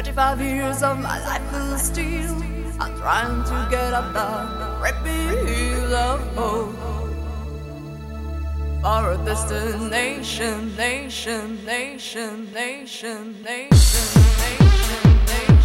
35 years of my life is still. I'm trying to get up the great of hope for a destination, nation, nation, nation, nation, nation, nation.